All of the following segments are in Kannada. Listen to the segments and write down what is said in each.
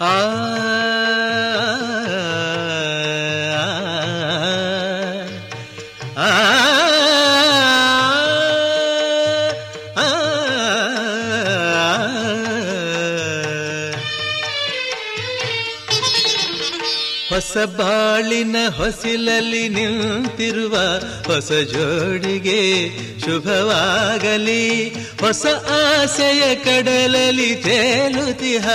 ಆ ಹೊಸ ಬಾಳಿನ ಹೊಸಿಲಲ್ಲಿ ನಿಂತಿರುವ ಹೊಸ ಜೋಡಿಗೆ ಶುಭವಾಗಲಿ. ಹೊಸ ಆಸೆಯ ಕಡಲಲ್ಲಿ ತೇಲುತಿಹ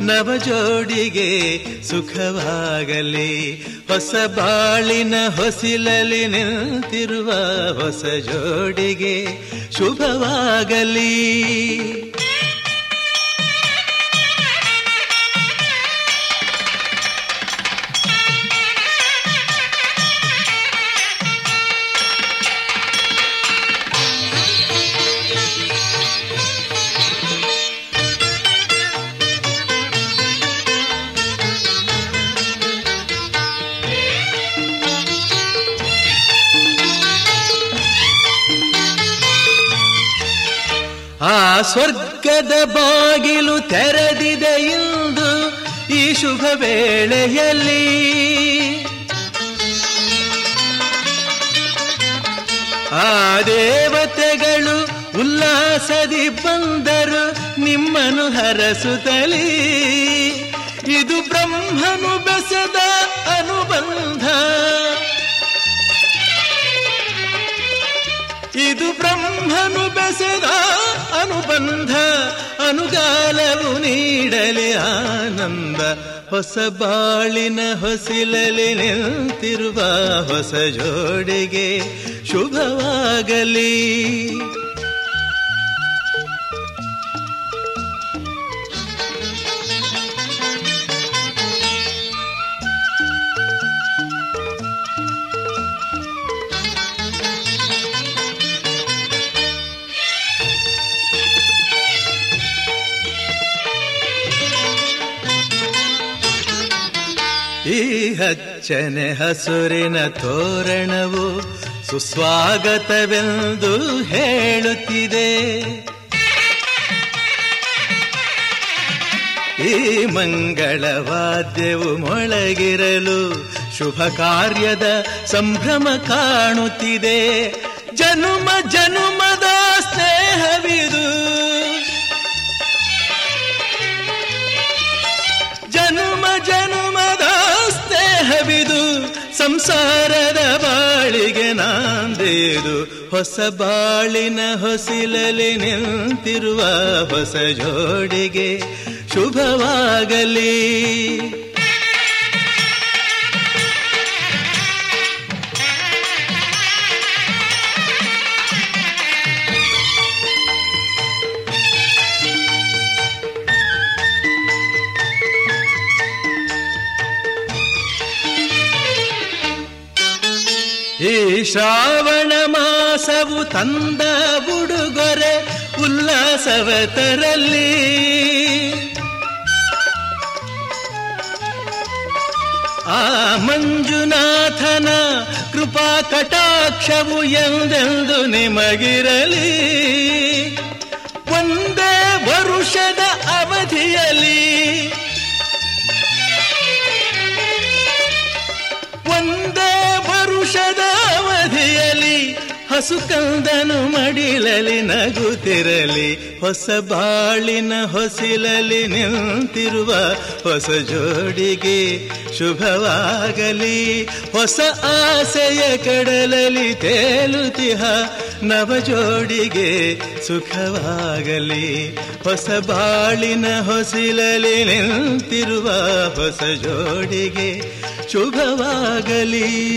ನವ ಜೋಡಿಗೆ ಸುಖವಾಗಲಿ. ಹೊಸ ಬಾಳಿನ ಹೊಸಿಲಲ್ಲಿ ನಿಂತಿರುವ ಹೊಸ ಜೋಡಿಗೆ ಶುಭವಾಗಲಿ. ಆ ಸ್ವರ್ಗದ ಬಾಗಿಲು ತೆರೆದಿದೆ ಇಂದು ಈ ಶುಭ ವೇಳೆಯಲ್ಲಿ. ಆ ದೇವತೆಗಳು ಉಲ್ಲಾಸದಿ ಬಂದರು ನಿಮ್ಮನು ಹರಸುತ್ತಲೀ. ಇದು ಬ್ರಹ್ಮನು ಬೆಸದ ಅನುಬಂಧ. ಇದು ಬ್ರಹ್ಮನು ಬೆಸೆದ ಅನುಬಂಧ ಅನುಗಾಲವು ನೀಡಲಿ ಆನಂದ. ಹೊಸ ಬಾಳಿನ ಹೊಸಿಲಲಿ ನಿಂತಿರುವ ಹೊಸ ಜೋಡಿಗೆ ಶುಭವಾಗಲಿ. ಈ ಹಚ್ಚನೆ ಹಸುರಿನ ತೋರಣವು ಸುಸ್ವಾಗತವೆಂದು ಹೇಳುತ್ತಿದೆ. ಈ ಮಂಗಳವಾದ್ಯವು ಮೊಳಗಿರಲು ಶುಭ ಕಾರ್ಯದ ಸಂಭ್ರಮ ಕಾಣುತ್ತಿದೆ. ಜನುಮ ಜನುಮದ ಸಂಸಾರದ ಬಾಳಿಗೆ ನಾಂದೇದು ಹೊಸ ಬಾಳಿನ ಹೊಸಿಲಲಿ ನಿಂತಿರುವ ಹೊಸ ಜೋಡಿಗೆ ಶುಭವಾಗಲಿ. ಈ ಶ್ರಾವಣ ಮಾಸವು ತಂದ ಉಡುಗೊರೆ ಉಲ್ಲಾಸವ ತರಲಿ. ಆ ಮಂಜುನಾಥನ ಕೃಪಾ ಕಟಾಕ್ಷವು ಎಂದೆಂದು ನಿಮಗಿರಲಿ. ಒಂದೇ ವರುಷದ ಅವಧಿಯಲ್ಲಿ ಹಸುಕಂದನು ಮಡಿಲಲಿ ನಗುತ್ತಿರಲಿ ಹೊಸ ಬಾಳಿನ ಹೊಸಿಲಲಿ ನಿಂತಿರುವ ಹೊಸ ಜೋಡಿಗೆ ಶುಭವಾಗಲಿ. ಹೊಸ ಆಸೆಯ ಕಡಲಲಿ ತೇಲುತಿಹ ನವ ಜೋಡಿಗೆ ಸುಖವಾಗಲಿ. ಹೊಸ ಬಾಳಿನ ಹೊಸಿಲಲಿ ನಿಂತಿರುವ ಹೊಸ ಜೋಡಿಗೆ ಶುಭವಾಗಲಿ.